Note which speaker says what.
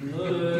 Speaker 1: Good.